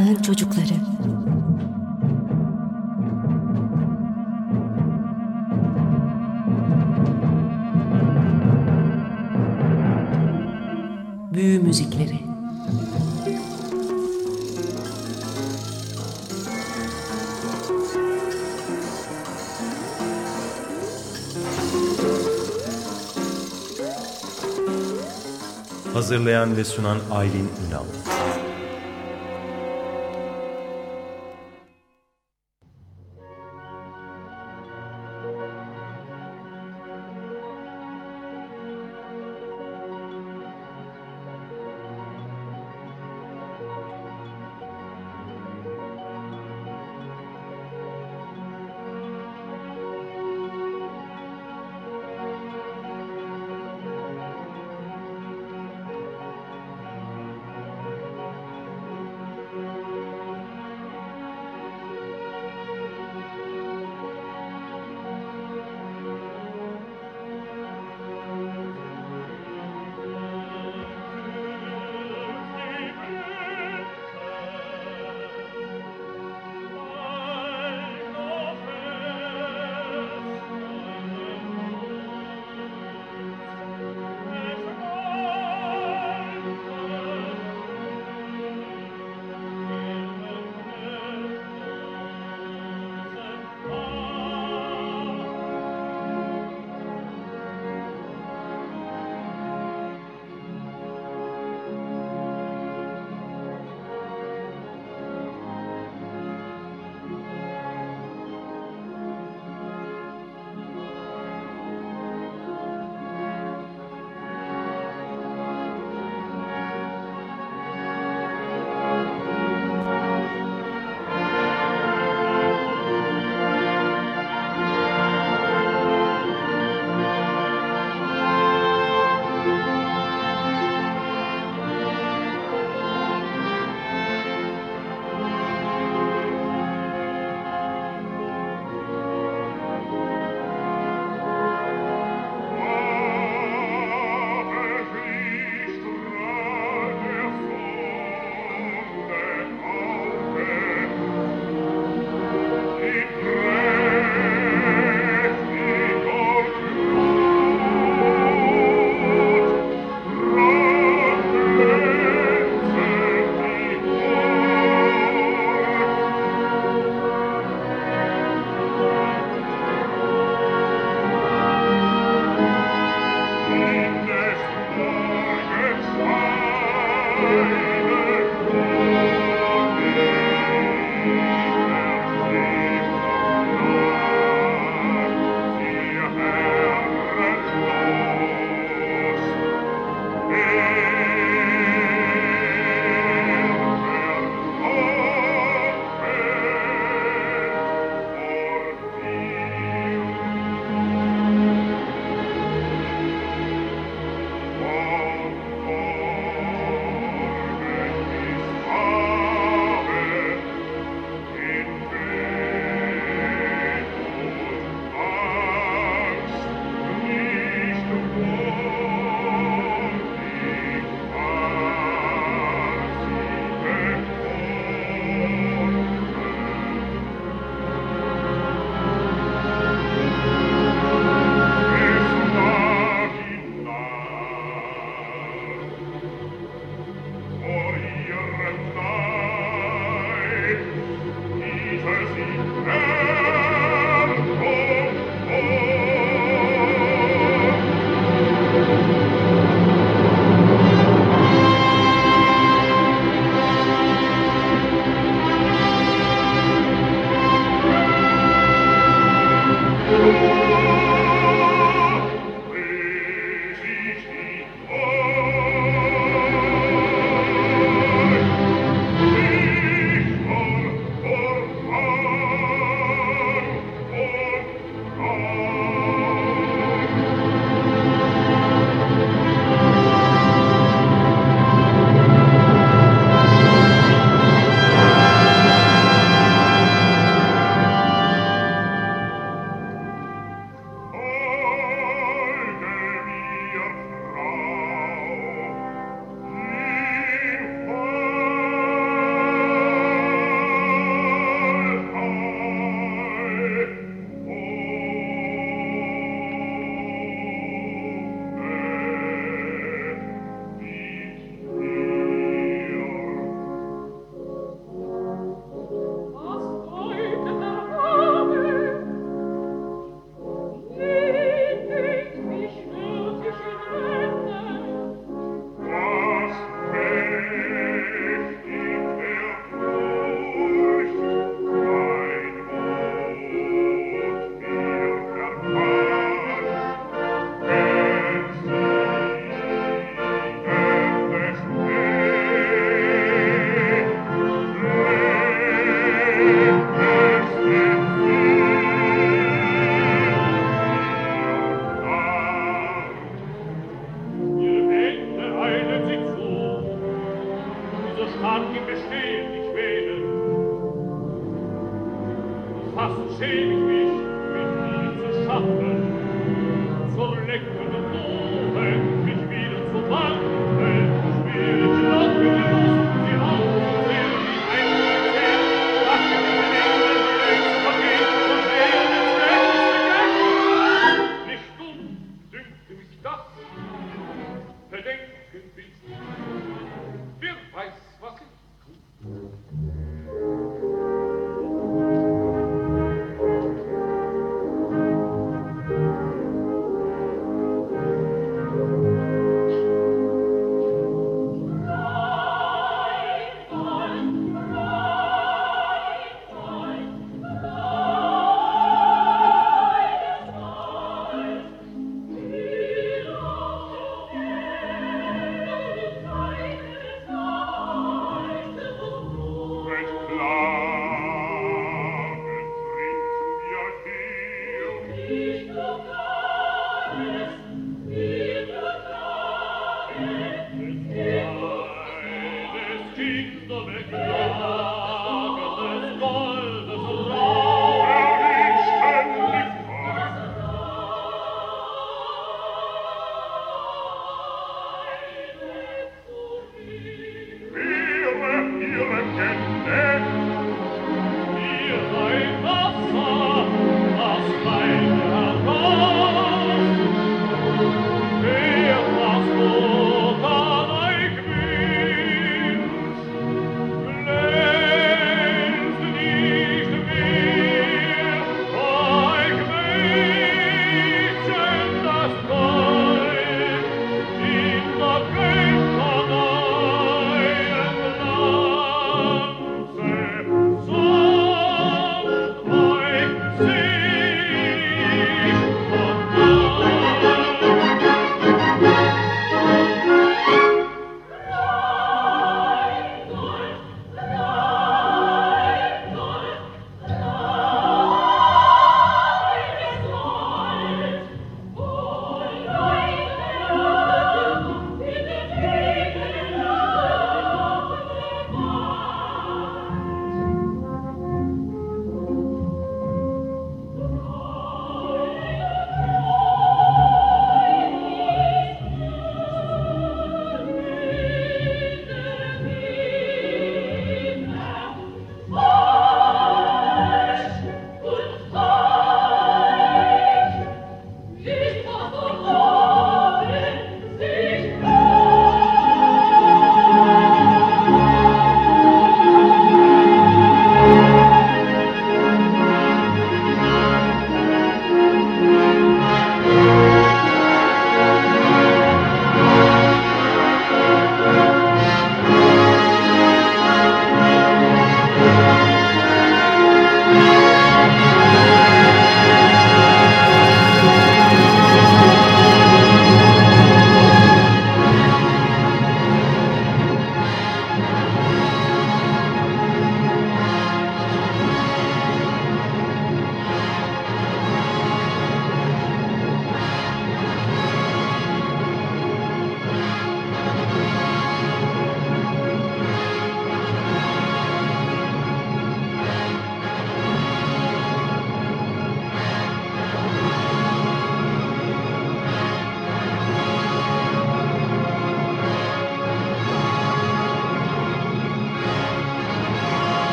Karanlığın Çocukları. Büyü Müzikleri. Hazırlayan ve sunan Aylin Ünal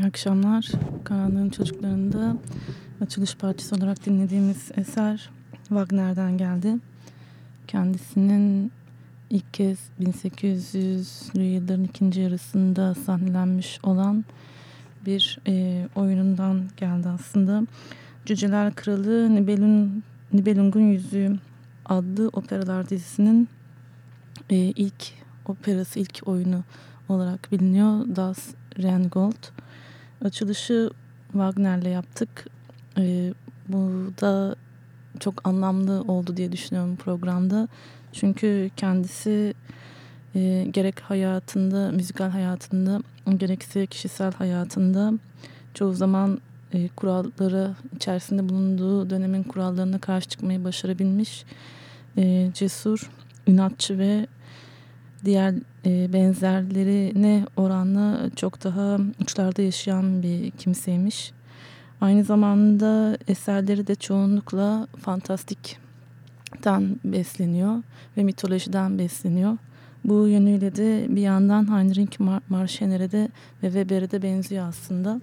akşamlar. Karanlığın Çocukları'nda açılış parçası olarak dinlediğimiz eser Wagner'den geldi. Kendisinin ilk kez 1800'lü yılların ikinci yarısında sahnelenmiş olan bir e, oyunundan geldi aslında. Cüceler Kralı Nibelun, Nibelung'un Yüzüğü adlı operalar dizisinin e, ilk operası, ilk oyunu olarak biliniyor. Das Rheingold. Açılışı Wagner'le yaptık. E, bu da çok anlamlı oldu diye düşünüyorum programda. Çünkü kendisi e, gerek hayatında, müzikal hayatında, gerekse kişisel hayatında çoğu zaman e, kuralları içerisinde bulunduğu dönemin kurallarına karşı çıkmayı başarabilmiş e, cesur, inatçı ve diğer e, benzerlerine oranla çok daha uçlarda yaşayan bir kimseymiş. Aynı zamanda eserleri de çoğunlukla fantastikten besleniyor ve mitolojiden besleniyor. Bu yönüyle de bir yandan Heinrich Marschener'e de ve Weber'e de benziyor aslında.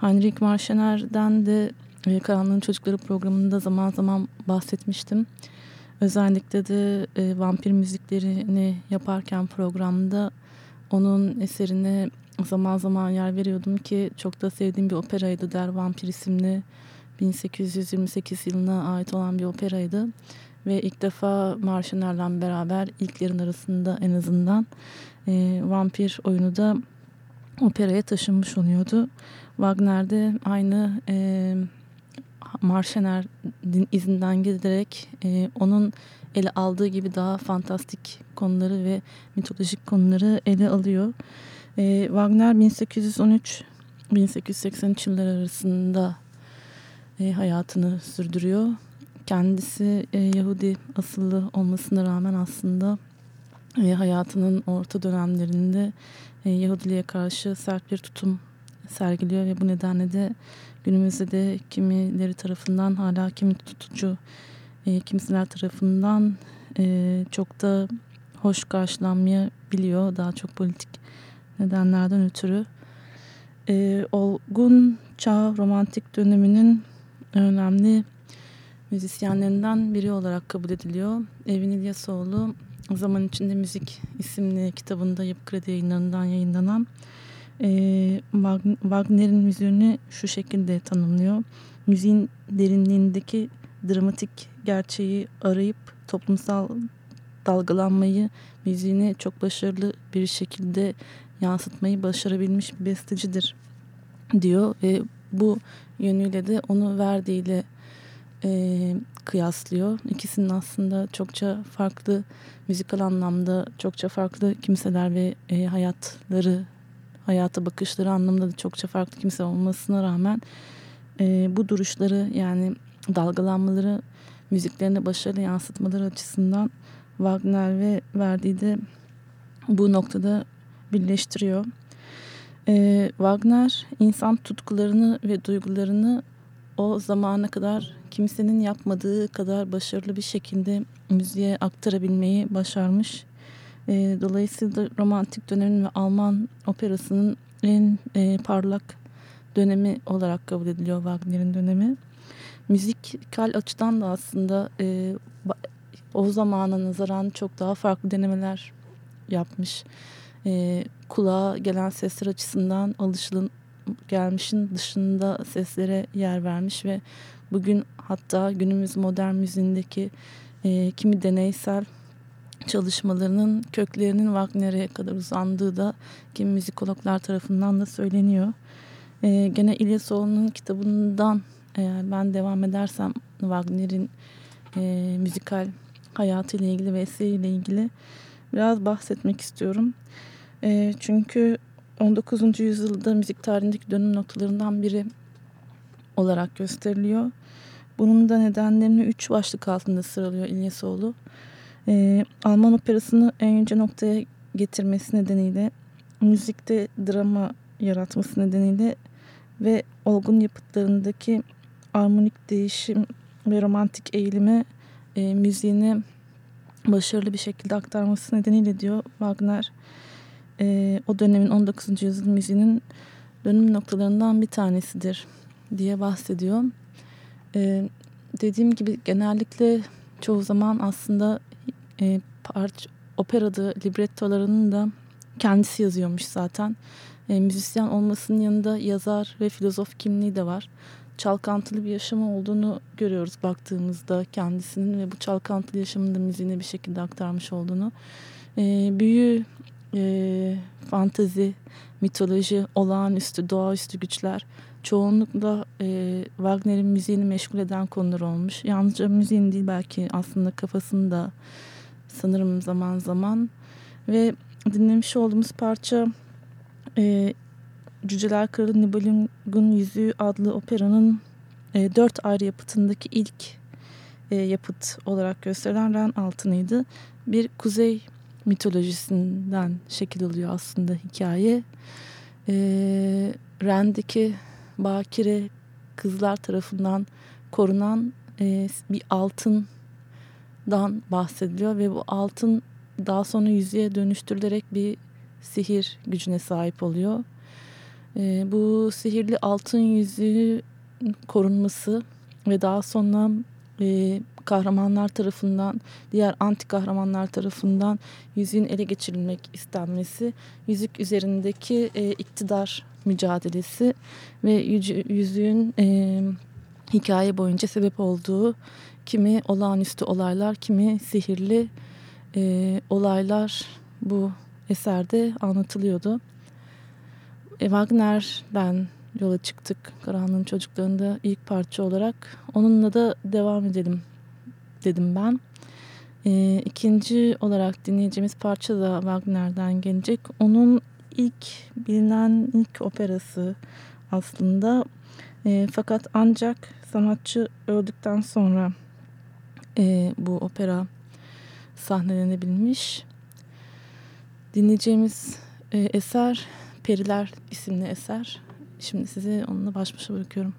Heinrich Marschener'den de e, Karanlığın Çocukları programında zaman zaman bahsetmiştim. Özellikle de e, vampir müziklerini yaparken programda onun eserine zaman zaman yer veriyordum ki çok da sevdiğim bir operaydı Der Vampir isimli 1828 yılına ait olan bir operaydı. Ve ilk defa Marşiner'le beraber ilklerin arasında en azından e, vampir oyunu da operaya taşınmış oluyordu. Wagner'de aynı e, Marşener izinden giderek e, onun ele aldığı gibi daha fantastik konuları ve mitolojik konuları ele alıyor. E, Wagner 1813-1883 yılları arasında e, hayatını sürdürüyor. Kendisi e, Yahudi asıllı olmasına rağmen aslında e, hayatının orta dönemlerinde e, Yahudiliğe karşı sert bir tutum sergiliyor ve bu nedenle de günümüzde de kimileri tarafından hala kimi tutucu e, kimseler tarafından e, çok da hoş karşılanmayabiliyor. Daha çok politik nedenlerden ötürü. E, olgun çağ romantik döneminin önemli müzisyenlerinden biri olarak kabul ediliyor. Evin İlyasoğlu Zaman İçinde Müzik isimli kitabında Yapı Kredi yayınlarından yayınlanan e, Wagner'in müziğini şu şekilde tanımlıyor. Müziğin derinliğindeki dramatik gerçeği arayıp toplumsal dalgalanmayı müziğini çok başarılı bir şekilde yansıtmayı başarabilmiş bir bestecidir diyor ve bu yönüyle de onu Verdi ile e, kıyaslıyor. İkisinin aslında çokça farklı müzikal anlamda çokça farklı kimseler ve e, hayatları hayata bakışları anlamında da çokça farklı kimse olmasına rağmen e, bu duruşları yani dalgalanmaları müziklerine başarılı yansıtmaları açısından Wagner ve Verdi de bu noktada birleştiriyor. E, Wagner insan tutkularını ve duygularını o zamana kadar kimsenin yapmadığı kadar başarılı bir şekilde müziğe aktarabilmeyi başarmış. E, dolayısıyla romantik dönemin ve Alman operasının en e, parlak dönemi olarak kabul ediliyor Wagner'in dönemi. Müzikal açıdan da aslında e, o zamana nazaran çok daha farklı denemeler yapmış. E, kulağa gelen sesler açısından alışılın gelmişin dışında seslere yer vermiş ve bugün hatta günümüz modern müziğindeki e, kimi deneysel çalışmalarının köklerinin Wagner'e kadar uzandığı da kimi müzikologlar tarafından da söyleniyor. E, gene İlyasoğlu'nun kitabından eğer ben devam edersem Wagner'in e, müzikal hayatıyla ilgili ve eseriyle ilgili biraz bahsetmek istiyorum. E, çünkü 19. yüzyılda müzik tarihindeki dönüm noktalarından biri olarak gösteriliyor. Bunun da nedenlerini üç başlık altında sıralıyor İlyasoğlu. Ee, Alman operasını en yüce noktaya getirmesi nedeniyle, müzikte drama yaratması nedeniyle ve olgun yapıtlarındaki armonik değişim ve romantik eğilime e, müziğini başarılı bir şekilde aktarması nedeniyle diyor Wagner e, o dönemin 19. yüzyıl müziğinin dönüm noktalarından bir tanesidir diye bahsediyor. E, dediğim gibi genellikle çoğu zaman aslında e, parç, operada librettolarının da kendisi yazıyormuş zaten. E, müzisyen olmasının yanında yazar ve filozof kimliği de var. Çalkantılı bir yaşamı olduğunu görüyoruz baktığımızda kendisinin ve bu çalkantılı yaşamında müziğine bir şekilde aktarmış olduğunu. E, büyü e, fantezi, mitoloji, olağanüstü, doğaüstü güçler çoğunlukla e, Wagner'in müziğini meşgul eden konular olmuş. Yalnızca müziğin değil belki aslında kafasını da sanırım zaman zaman ve dinlemiş olduğumuz parça e, Cüceler Kralı Nibelung'un Yüzüğü adlı operanın e, dört ayrı yapıtındaki ilk e, yapıt olarak gösterilen Ren altınıydı. Bir kuzey mitolojisinden şekil alıyor aslında hikaye. E, Ren'deki bakire kızlar tarafından korunan e, bir altından bahsediliyor ve bu altın daha sonra yüzüğe dönüştürülerek bir sihir gücüne sahip oluyor. E, bu sihirli altın yüzüğü korunması ve daha sonra e, kahramanlar tarafından, diğer anti kahramanlar tarafından yüzüğün ele geçirilmek istenmesi, yüzük üzerindeki e, iktidar mücadelesi ve yüzüğün e, hikaye boyunca sebep olduğu kimi olağanüstü olaylar, kimi sihirli e, olaylar bu eserde anlatılıyordu. E, Wagner'den yola çıktık Karanlığın Çocukları'nda ilk parça olarak. Onunla da devam edelim dedim ben. E, ikinci olarak dinleyeceğimiz parça da Wagner'den gelecek. Onun ilk bilinen ilk operası aslında. E, fakat ancak sanatçı öldükten sonra e, bu opera sahnelenebilmiş. Dinleyeceğimiz e, eser Periler isimli eser. Şimdi sizi onunla baş başa bırakıyorum.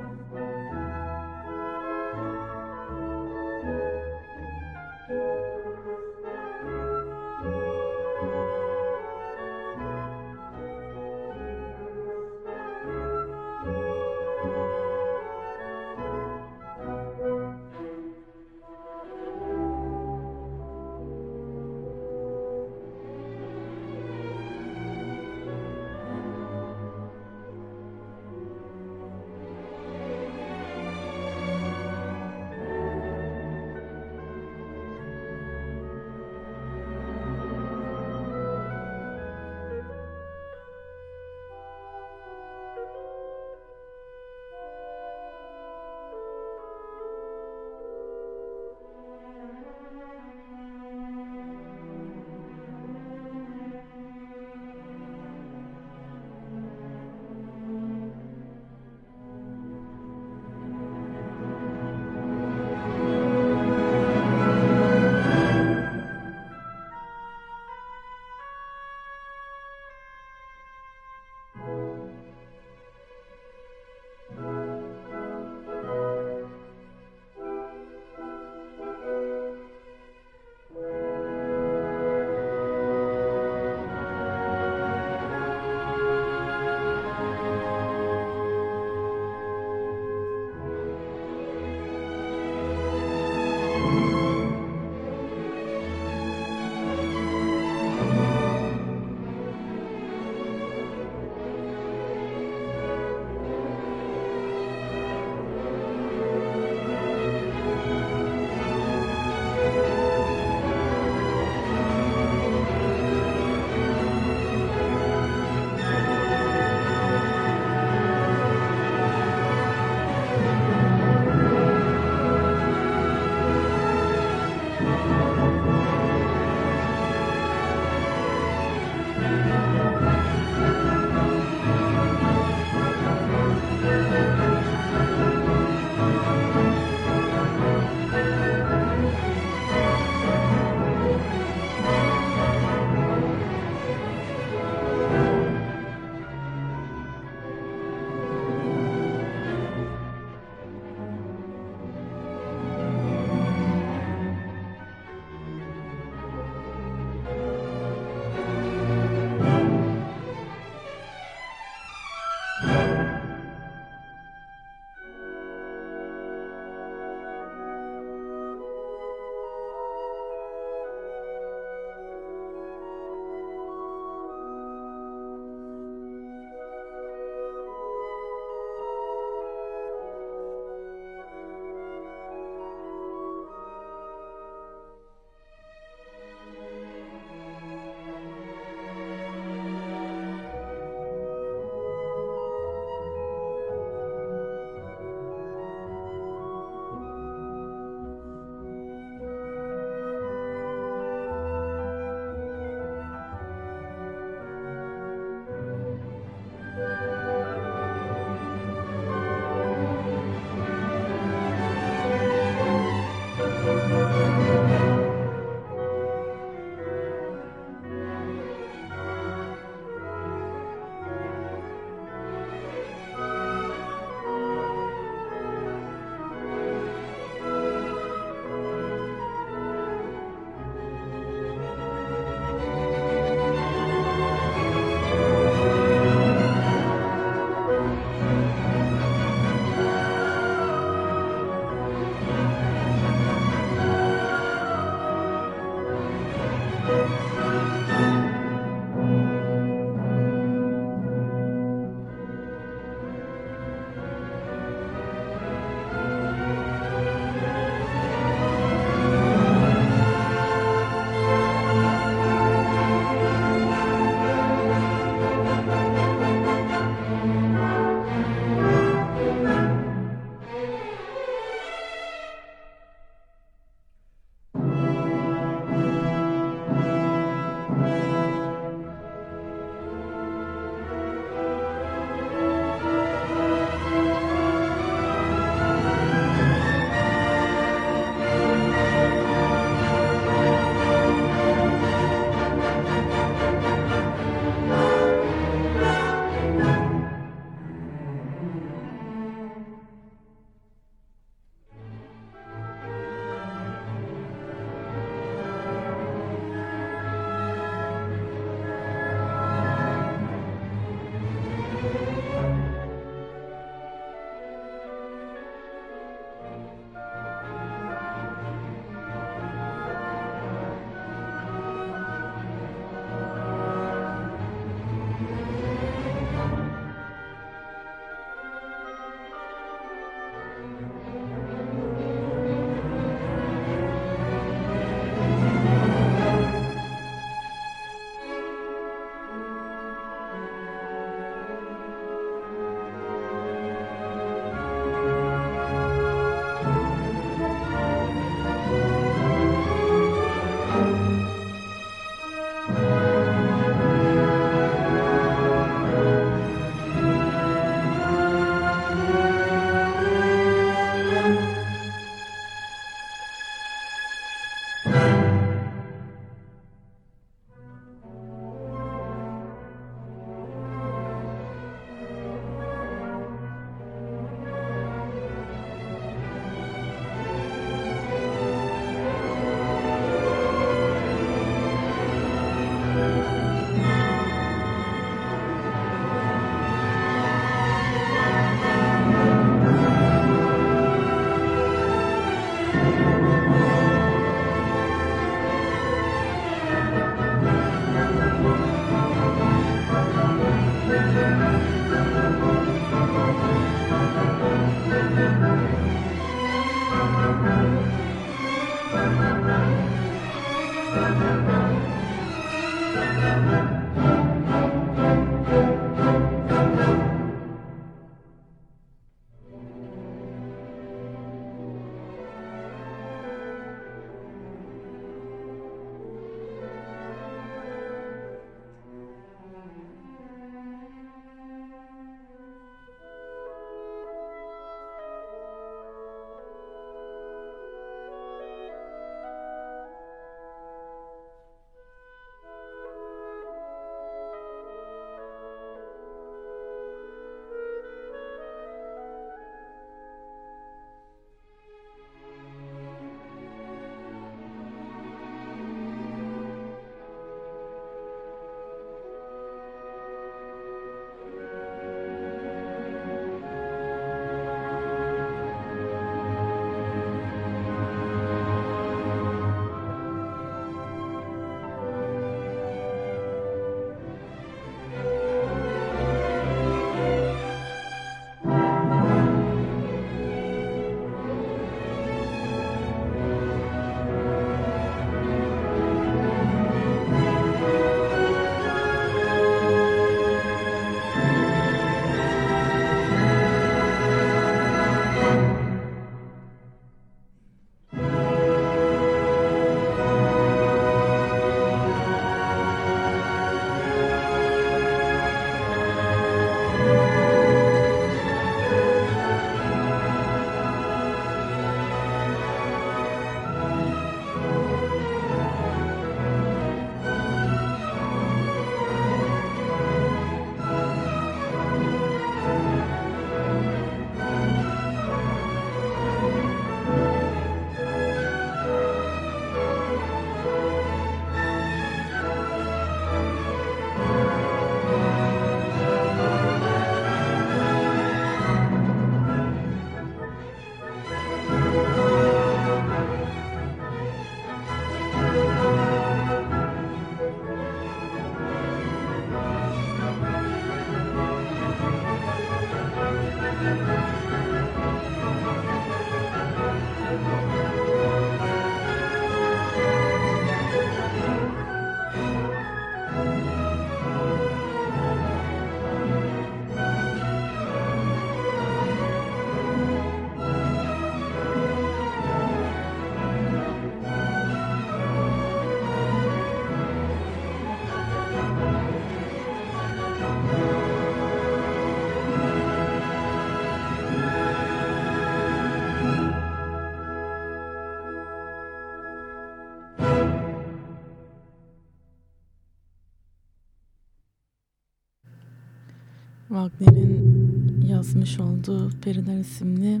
Wagner'in yazmış olduğu Periler isimli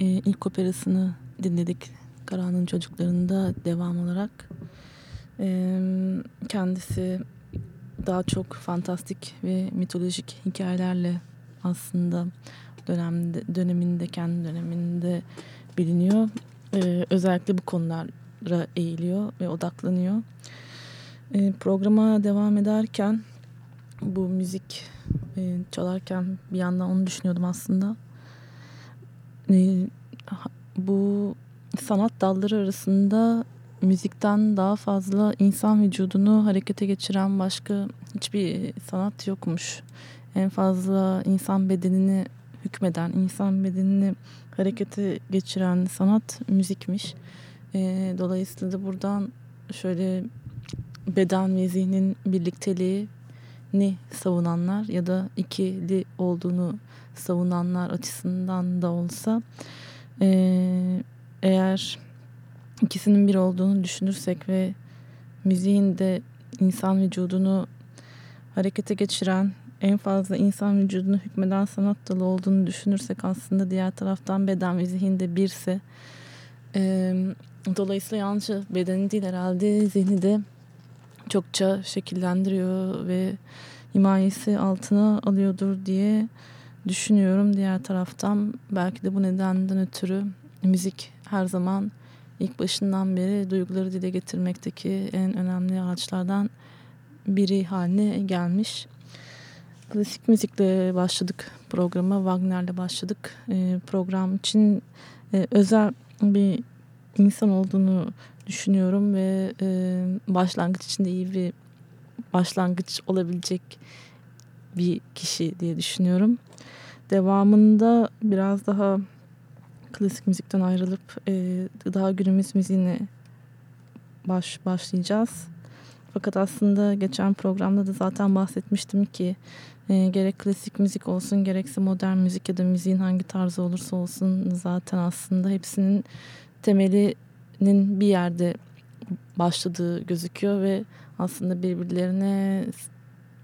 e, ilk operasını dinledik. Karan'ın çocuklarında devam olarak. E, kendisi daha çok fantastik ve mitolojik hikayelerle aslında dönemde, döneminde kendi döneminde biliniyor. E, özellikle bu konulara eğiliyor ve odaklanıyor. E, programa devam ederken bu müzik e, çalarken bir yandan onu düşünüyordum aslında. E, bu sanat dalları arasında müzikten daha fazla insan vücudunu harekete geçiren başka hiçbir sanat yokmuş. En fazla insan bedenini hükmeden, insan bedenini harekete geçiren sanat müzikmiş. E, dolayısıyla da buradan şöyle beden ve zihnin birlikteliği ni savunanlar ya da ikili olduğunu savunanlar açısından da olsa e, eğer ikisinin bir olduğunu düşünürsek ve müziğin de insan vücudunu harekete geçiren en fazla insan vücudunu hükmeden sanat dalı olduğunu düşünürsek aslında diğer taraftan beden ve zihin de birse e, dolayısıyla yalnızca bedeni değil herhalde zihni de çokça şekillendiriyor ve himayesi altına alıyordur diye düşünüyorum. Diğer taraftan belki de bu nedenden ötürü müzik her zaman ilk başından beri duyguları dile getirmekteki en önemli araçlardan biri haline gelmiş. Klasik müzikle başladık programa. Wagner'le başladık. E, program için e, özel bir insan olduğunu düşünüyorum ve e, başlangıç için de iyi bir başlangıç olabilecek bir kişi diye düşünüyorum. Devamında biraz daha klasik müzikten ayrılıp e, daha günümüz müziğine baş başlayacağız. Fakat aslında geçen programda da zaten bahsetmiştim ki e, gerek klasik müzik olsun gerekse modern müzik ya da müziğin hangi tarzı olursa olsun zaten aslında hepsinin temelinin bir yerde başladığı gözüküyor ve aslında birbirlerine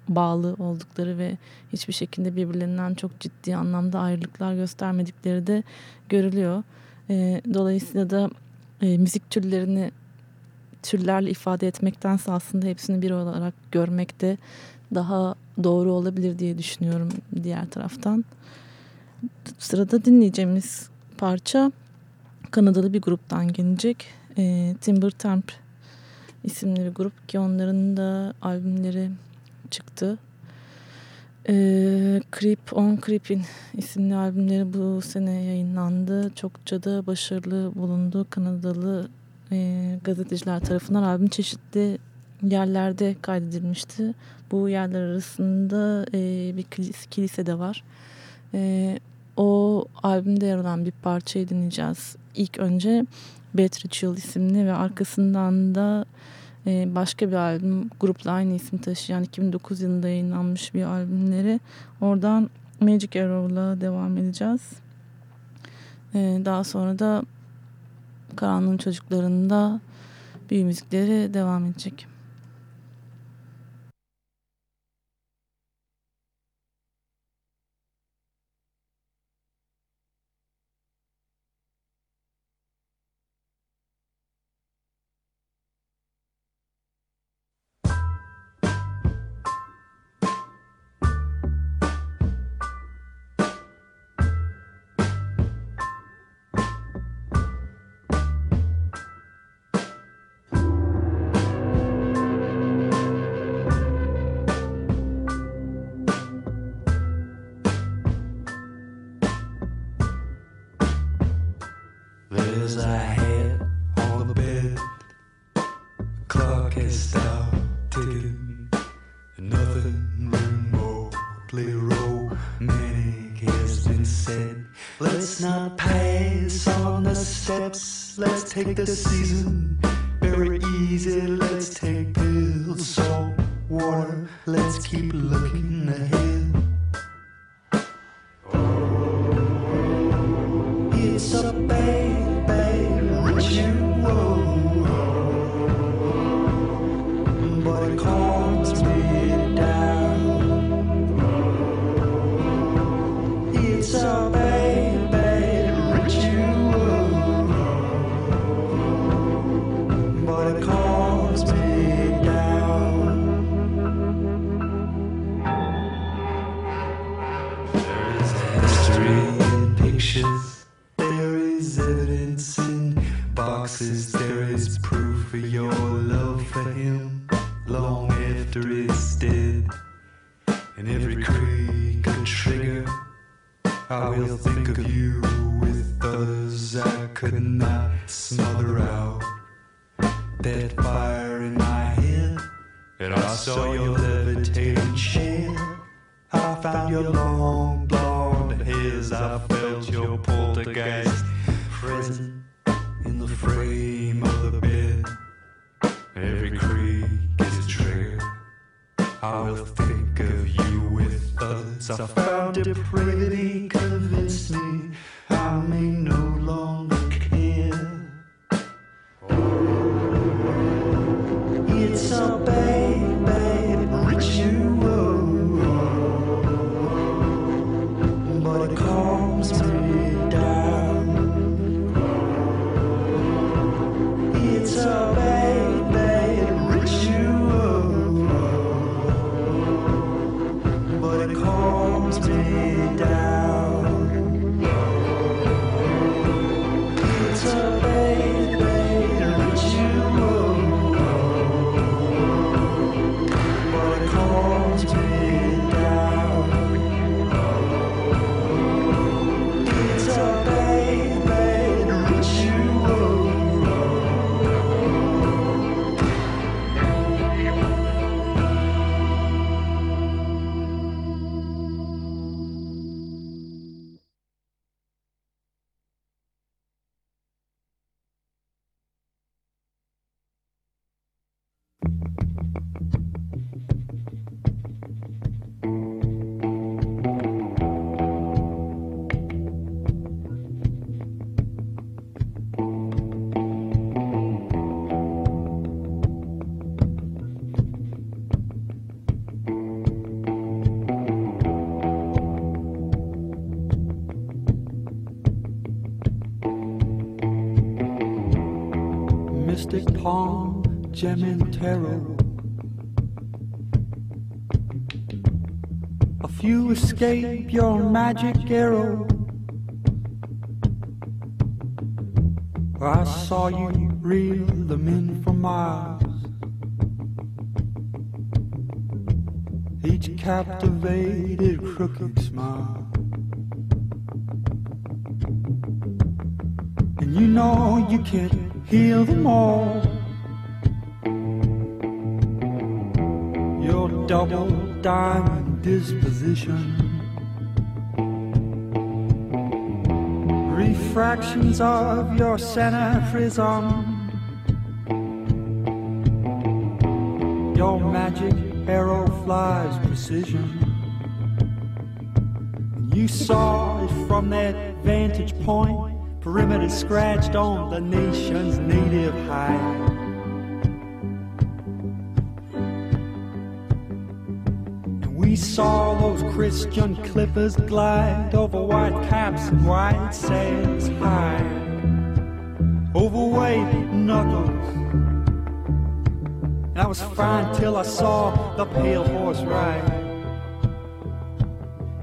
bağlı oldukları ve hiçbir şekilde birbirlerinden çok ciddi anlamda ayrılıklar göstermedikleri de görülüyor. E, dolayısıyla da e, müzik türlerini türlerle ifade etmektense aslında hepsini bir olarak görmekte daha doğru olabilir diye düşünüyorum diğer taraftan. Sırada dinleyeceğimiz parça Kanadalı bir gruptan gelecek. E, Timber Temp isimli bir grup ki onların da albümleri çıktı. E, Creep on Creep'in isimli albümleri bu sene yayınlandı. Çokça da başarılı bulundu. Kanadalı e, gazeteciler tarafından albüm çeşitli yerlerde kaydedilmişti. Bu yerler arasında e, bir kilise de var. E, o albümde yer alan bir parçayı dinleyeceğiz. İlk önce Ritual isimli ve arkasından da e, başka bir albüm grupla aynı isim taşıyan 2009 yılında yayınlanmış bir albümleri. Oradan Magic Arrow'la devam edeceğiz. E, daha sonra da Karanlığın Çocuklarında büyü müzikleri devam edecek. Take the season very easy. Let's take pills, salt water. Let's keep looking ahead. It's a bad, bad ritual, mystic palm, gem and tarot. A few escape your magic arrow. I saw you reel them in for miles. Each captivated crooked smile. And you know you can't heal them all. Your double diamond disposition. Refractions of your center prism. Your magic arrow flies precision. You saw it from that vantage point, perimeter scratched on the nation's native. And we saw those Christian clippers glide over white caps and white sails high, overweight knuckles. And I was fine till I saw the pale horse ride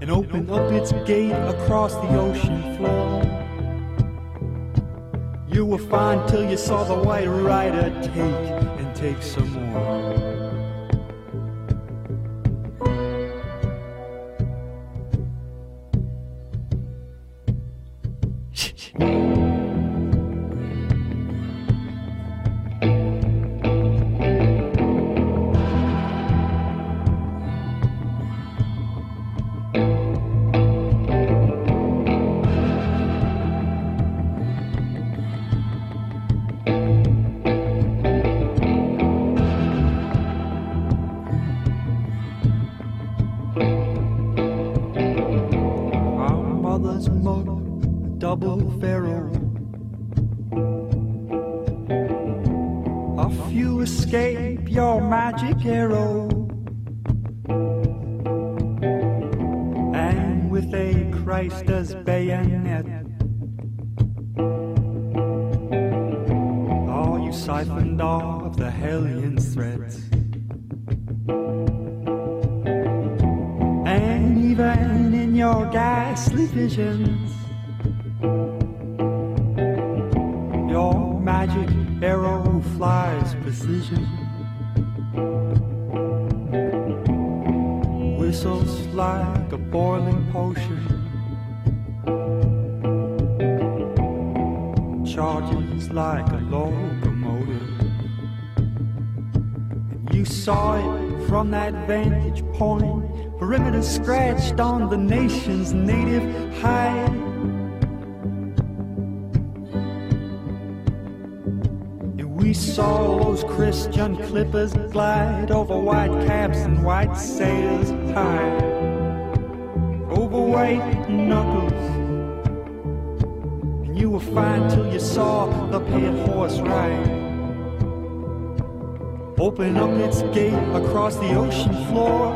and open up its gate across the ocean floor. You were fine till you saw the white rider take and take some siphoned off the hellion's threats. And even in your ghastly visions, your magic arrow flies precision. Whistles like a boiling potion. Charges like a locomotive. You saw it from that vantage point. Perimeter scratched on the nation's native hide. And we saw those Christian clippers glide over white caps and white sails high, over white knuckles. And you were fine till you saw the pale horse ride. Open up its gate across the ocean floor.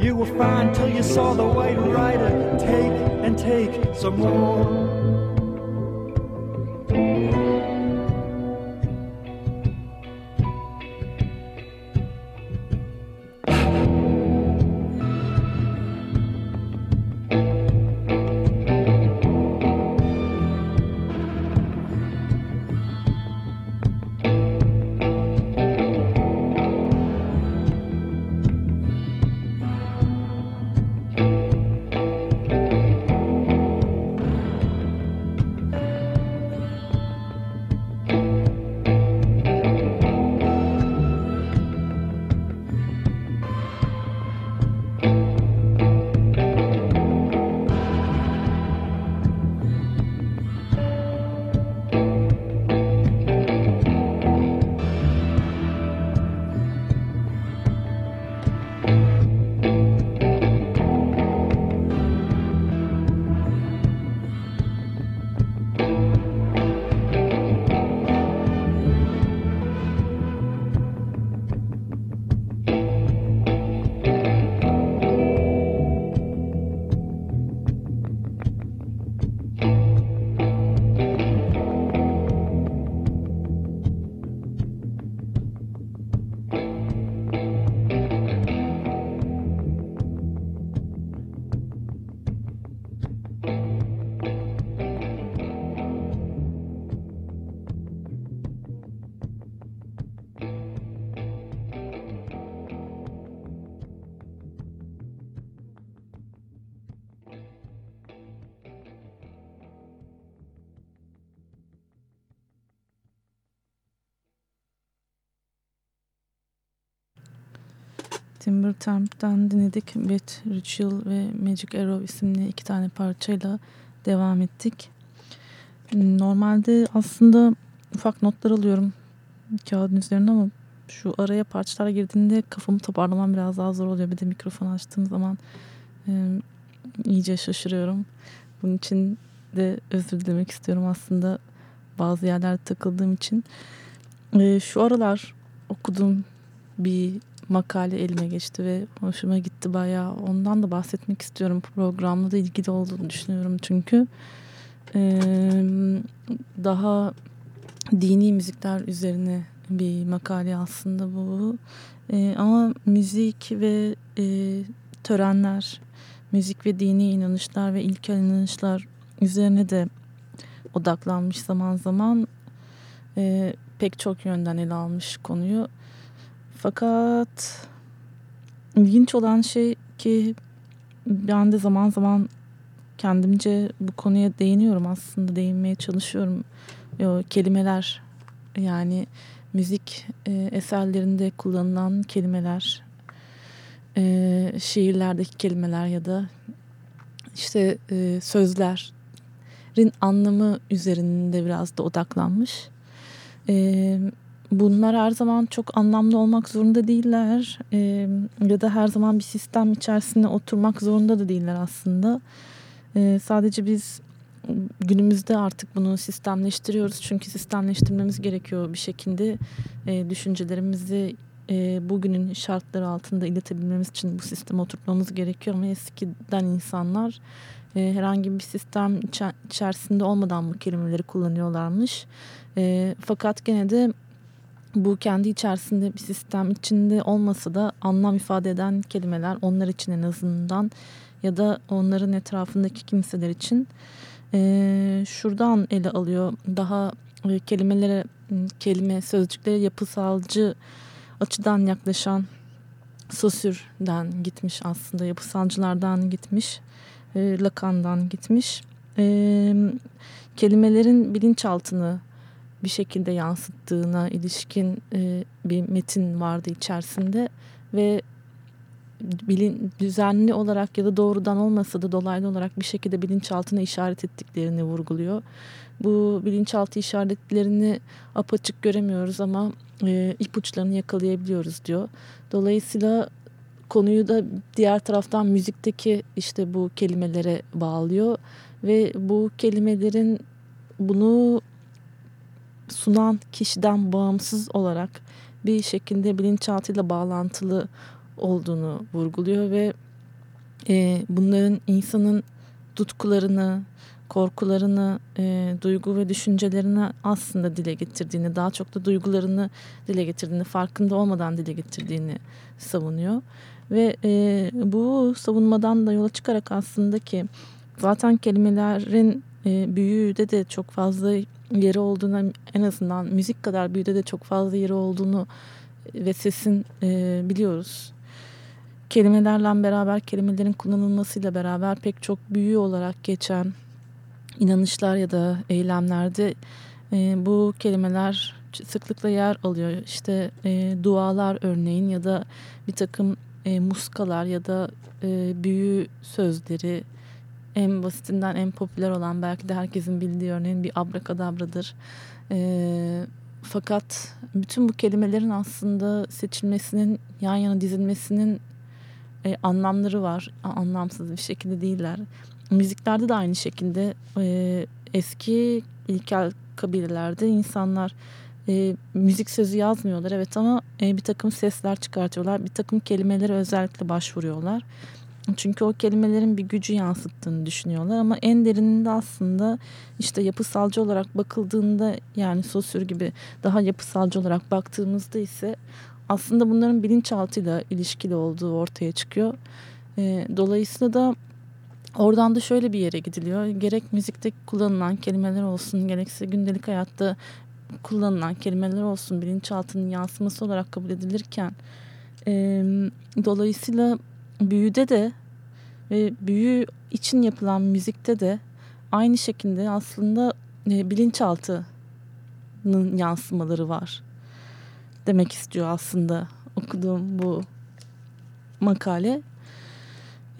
You were fine till you saw the white rider take and take some more. Timber Temp'ten dinledik. With Ritual ve Magic Arrow isimli iki tane parçayla devam ettik. Normalde aslında ufak notlar alıyorum kağıdın üzerinde ama şu araya parçalar girdiğinde kafamı toparlamam biraz daha zor oluyor. Bir de mikrofon açtığım zaman e, iyice şaşırıyorum. Bunun için de özür dilemek istiyorum aslında bazı yerlerde takıldığım için. E, şu aralar okuduğum bir makale elime geçti ve hoşuma gitti bayağı. Ondan da bahsetmek istiyorum. Programla da ilgili olduğunu düşünüyorum çünkü. Ee, daha dini müzikler üzerine bir makale aslında bu. Ee, ama müzik ve e, törenler, müzik ve dini inanışlar ve ilkel inanışlar üzerine de odaklanmış zaman zaman. E, pek çok yönden ele almış konuyu. Fakat ilginç olan şey ki ben de zaman zaman kendimce bu konuya değiniyorum aslında değinmeye çalışıyorum. O kelimeler yani müzik e, eserlerinde kullanılan kelimeler, e, şiirlerdeki kelimeler ya da işte e, sözlerin anlamı üzerinde biraz da odaklanmış. E, bunlar her zaman çok anlamlı olmak zorunda değiller e, ya da her zaman bir sistem içerisinde oturmak zorunda da değiller aslında. E, sadece biz günümüzde artık bunu sistemleştiriyoruz çünkü sistemleştirmemiz gerekiyor bir şekilde e, düşüncelerimizi e, bugünün şartları altında iletebilmemiz için bu sisteme oturtmamız gerekiyor ama eskiden insanlar e, herhangi bir sistem içerisinde olmadan bu kelimeleri kullanıyorlarmış. E, fakat gene de bu kendi içerisinde bir sistem içinde olmasa da anlam ifade eden kelimeler onlar için en azından ya da onların etrafındaki kimseler için e, şuradan ele alıyor. Daha e, kelimelere, kelime, sözcüklere yapısalcı açıdan yaklaşan Sosür'den gitmiş aslında. Yapısalcılardan gitmiş. E, Lacan'dan gitmiş. E, kelimelerin bilinçaltını bir şekilde yansıttığına ilişkin e, bir metin vardı içerisinde ve bilin, düzenli olarak ya da doğrudan olmasa da dolaylı olarak bir şekilde bilinçaltına işaret ettiklerini vurguluyor. Bu bilinçaltı işaretlerini apaçık göremiyoruz ama e, ipuçlarını yakalayabiliyoruz diyor. Dolayısıyla konuyu da diğer taraftan müzikteki işte bu kelimelere bağlıyor ve bu kelimelerin bunu sunan kişiden bağımsız olarak bir şekilde bilinçaltıyla bağlantılı olduğunu vurguluyor ve e, bunların insanın tutkularını, korkularını, e, duygu ve düşüncelerini aslında dile getirdiğini, daha çok da duygularını dile getirdiğini, farkında olmadan dile getirdiğini savunuyor. Ve e, bu savunmadan da yola çıkarak aslında ki zaten kelimelerin e, büyüğü de çok fazla yeri olduğuna en azından müzik kadar büyüde de çok fazla yeri olduğunu ve sesin e, biliyoruz. Kelimelerle beraber kelimelerin kullanılmasıyla beraber pek çok büyü olarak geçen inanışlar ya da eylemlerde e, bu kelimeler sıklıkla yer alıyor. İşte e, dualar örneğin ya da bir takım e, muskalar ya da e, büyü sözleri en basitinden en popüler olan belki de herkesin bildiği örneğin bir abrakadabradır. E, fakat bütün bu kelimelerin aslında seçilmesinin yan yana dizilmesinin e, anlamları var. Anlamsız bir şekilde değiller. Müziklerde de aynı şekilde e, eski ilkel kabilelerde insanlar e, müzik sözü yazmıyorlar evet ama e, bir takım sesler çıkartıyorlar. Bir takım kelimelere özellikle başvuruyorlar. Çünkü o kelimelerin bir gücü yansıttığını düşünüyorlar ama en derininde aslında işte yapısalcı olarak bakıldığında yani sosür gibi daha yapısalcı olarak baktığımızda ise aslında bunların bilinçaltıyla ilişkili olduğu ortaya çıkıyor. E, dolayısıyla da oradan da şöyle bir yere gidiliyor. Gerek müzikte kullanılan kelimeler olsun gerekse gündelik hayatta kullanılan kelimeler olsun bilinçaltının yansıması olarak kabul edilirken e, dolayısıyla büyüde de ve büyü için yapılan müzikte de aynı şekilde aslında e, bilinçaltının yansımaları var demek istiyor aslında okuduğum bu makale.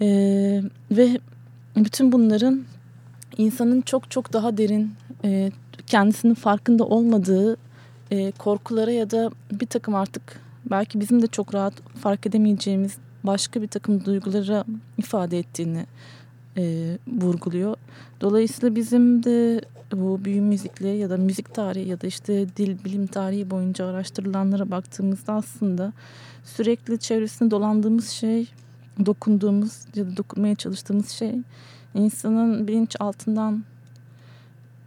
E, ve bütün bunların insanın çok çok daha derin e, kendisinin farkında olmadığı e, korkulara ya da bir takım artık belki bizim de çok rahat fark edemeyeceğimiz başka bir takım duygulara ifade ettiğini e, vurguluyor. Dolayısıyla bizim de bu büyü müzikle ya da müzik tarihi ya da işte dil bilim tarihi boyunca araştırılanlara baktığımızda aslında sürekli çevresinde dolandığımız şey, dokunduğumuz ya da dokunmaya çalıştığımız şey insanın bilinç altından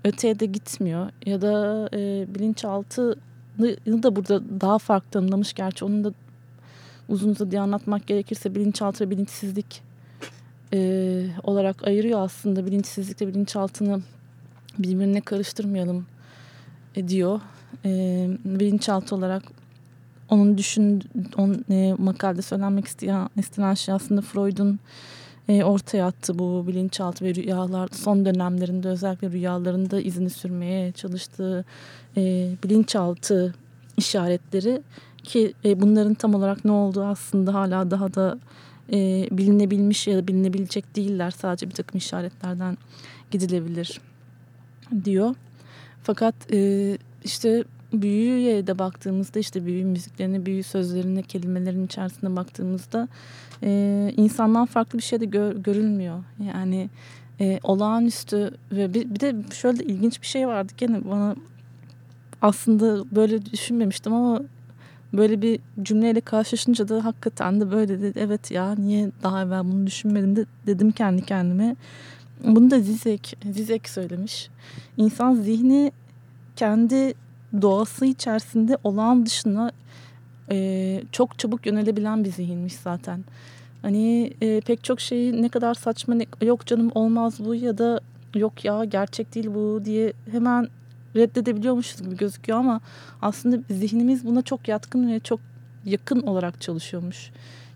öteye de gitmiyor ya da e, bilinçaltı da burada daha farklı tanımlamış gerçi onun da uzun uzadıya anlatmak gerekirse bilinçaltı ve bilinçsizlik e, olarak ayırıyor aslında bilinçsizlikle bilinçaltını birbirine karıştırmayalım e, diyor. E, bilinçaltı olarak onun düşün on, e, makalede söylenmek isteyen, istenen şey aslında Freud'un e, ortaya attı bu bilinçaltı ve rüyalar son dönemlerinde özellikle rüyalarında izini sürmeye çalıştığı e, bilinçaltı işaretleri ki e, bunların tam olarak ne olduğu aslında hala daha da e, bilinebilmiş ya da bilinebilecek değiller. Sadece bir takım işaretlerden gidilebilir diyor. Fakat e, işte büyüye de baktığımızda işte büyü müziklerine, büyü sözlerine, kelimelerin içerisinde baktığımızda e, insandan farklı bir şey de gör, görülmüyor. Yani e, olağanüstü ve bir, bir de şöyle ilginç bir şey vardı gene bana aslında böyle düşünmemiştim ama böyle bir cümleyle karşılaşınca da hakikaten de böyle dedi. Evet ya niye daha evvel bunu düşünmedim de dedim kendi kendime. Bunu da Zizek, Zizek söylemiş. İnsan zihni kendi doğası içerisinde olağan dışına e, çok çabuk yönelebilen bir zihinmiş zaten. Hani e, pek çok şeyi ne kadar saçma ne, yok canım olmaz bu ya da yok ya gerçek değil bu diye hemen reddedebiliyormuşuz gibi gözüküyor ama aslında zihnimiz buna çok yatkın ve çok yakın olarak çalışıyormuş.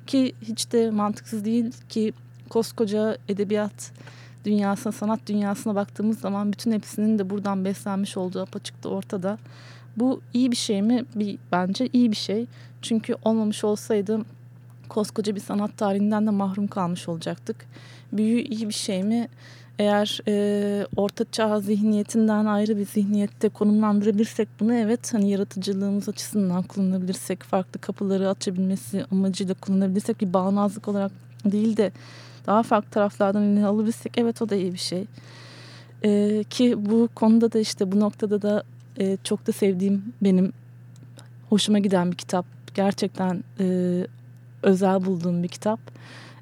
Ki hiç de mantıksız değil ki koskoca edebiyat dünyasına, sanat dünyasına baktığımız zaman bütün hepsinin de buradan beslenmiş olduğu apaçıkta ortada. Bu iyi bir şey mi? Bir, bence iyi bir şey. Çünkü olmamış olsaydı koskoca bir sanat tarihinden de mahrum kalmış olacaktık. Büyü iyi bir şey mi? Eğer e, orta çağ zihniyetinden ayrı bir zihniyette konumlandırabilirsek bunu evet hani yaratıcılığımız açısından kullanabilirsek farklı kapıları açabilmesi amacıyla kullanabilirsek bir bağnazlık olarak değil de daha farklı taraflardan ele alabilirsek evet o da iyi bir şey. E, ki bu konuda da işte bu noktada da e, çok da sevdiğim benim hoşuma giden bir kitap. Gerçekten e, özel bulduğum bir kitap.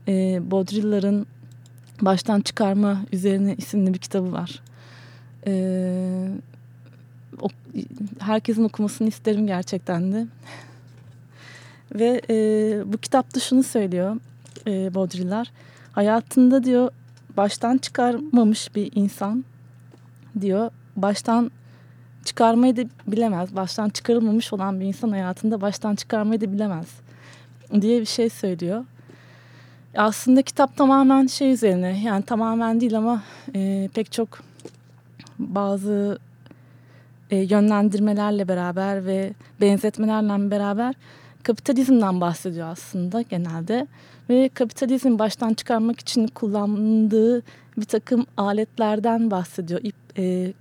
E, Baudrillard'ın Baştan Çıkarma Üzerine isimli bir kitabı var. E, o, herkesin okumasını isterim gerçekten de. Ve e, bu kitapta şunu söylüyor e, Baudrillard. Hayatında diyor baştan çıkarmamış bir insan diyor baştan çıkarmayı da bilemez. Baştan çıkarılmamış olan bir insan hayatında baştan çıkarmayı da bilemez diye bir şey söylüyor. Aslında kitap tamamen şey üzerine yani tamamen değil ama e, pek çok bazı e, yönlendirmelerle beraber ve benzetmelerle beraber kapitalizmden bahsediyor aslında genelde. Ve kapitalizm baştan çıkarmak için kullandığı bir takım aletlerden bahsediyor. İp, e,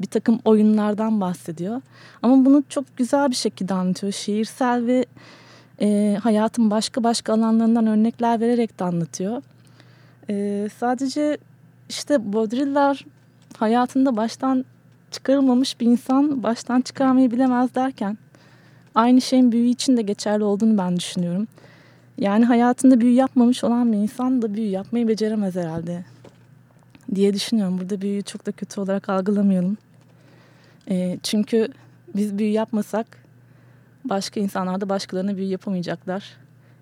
bir takım oyunlardan bahsediyor. Ama bunu çok güzel bir şekilde anlatıyor. Şiirsel ve e, hayatın başka başka alanlarından örnekler vererek de anlatıyor. E, sadece işte Baudrillard hayatında baştan çıkarılmamış bir insan baştan çıkarmayı bilemez derken aynı şeyin büyü için de geçerli olduğunu ben düşünüyorum. Yani hayatında büyü yapmamış olan bir insan da büyü yapmayı beceremez herhalde diye düşünüyorum. Burada büyüyü çok da kötü olarak algılamayalım. E, çünkü biz büyü yapmasak başka insanlar da başkalarına büyü yapamayacaklar.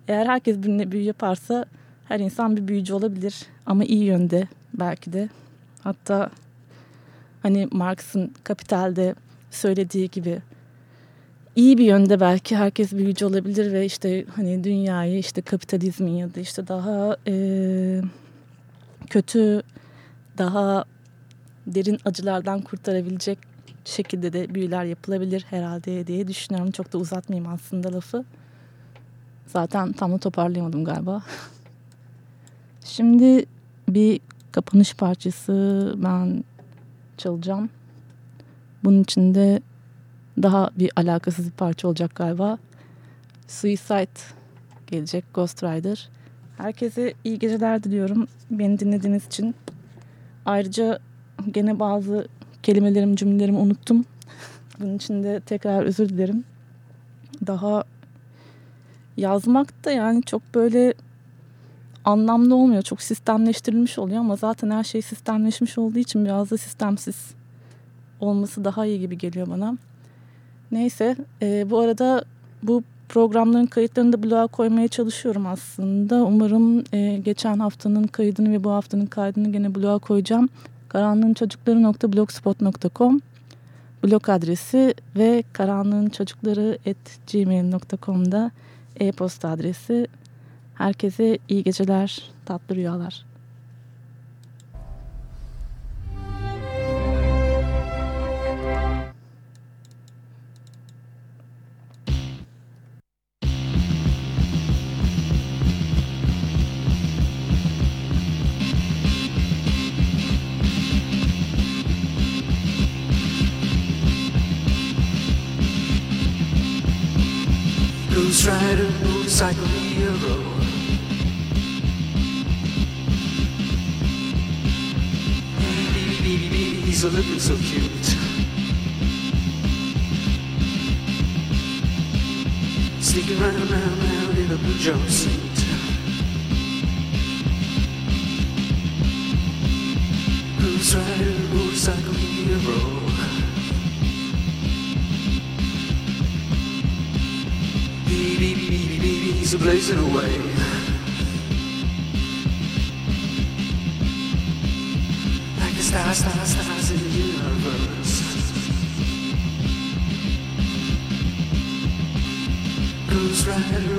Eğer herkes birine büyü yaparsa her insan bir büyücü olabilir ama iyi yönde belki de. Hatta hani Marx'ın Kapital'de söylediği gibi iyi bir yönde belki herkes büyücü olabilir ve işte hani dünyayı işte kapitalizmin ya da işte daha e, kötü daha derin acılardan kurtarabilecek şekilde de büyüler yapılabilir herhalde diye düşünüyorum. Çok da uzatmayayım aslında lafı. Zaten tam da toparlayamadım galiba. Şimdi bir kapanış parçası ben çalacağım. Bunun içinde daha bir alakasız bir parça olacak galiba. Suicide gelecek Ghost Rider. Herkese iyi geceler diliyorum beni dinlediğiniz için. Ayrıca gene bazı kelimelerimi, cümlelerimi unuttum. Bunun için de tekrar özür dilerim. Daha yazmak da yani çok böyle anlamlı olmuyor. Çok sistemleştirilmiş oluyor ama zaten her şey sistemleşmiş olduğu için biraz da sistemsiz olması daha iyi gibi geliyor bana. Neyse e, bu arada bu programların kayıtlarını da bloğa koymaya çalışıyorum aslında. Umarım e, geçen haftanın kaydını ve bu haftanın kaydını gene bloğa koyacağım karanlığınçocukları.blogspot.com blog adresi ve karanlığınçocukları.gmail.com'da e-posta adresi. Herkese iyi geceler, tatlı rüyalar. Rider, motorcycle hero. Baby, baby, baby, he's a looking so cute. Sneaking round, round, round in a blue jumpsuit. Ghost Rider, motorcycle hero. He's a blazing away. Like the stars, stars, stars in the universe. Ghost rider,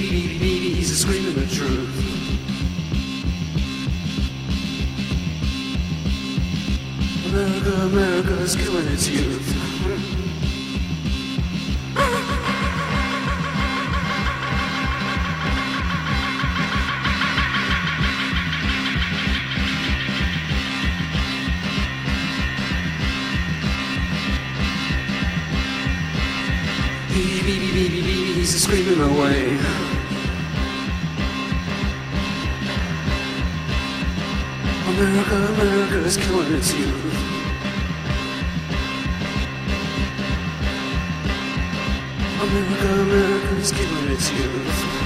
beep, beep, he's a screaming America's killing its youth. He's screaming away. America, America is killing its youth. America, America's given its youth.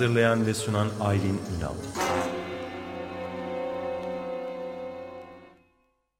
Hazırlayan ve sunan Aylin.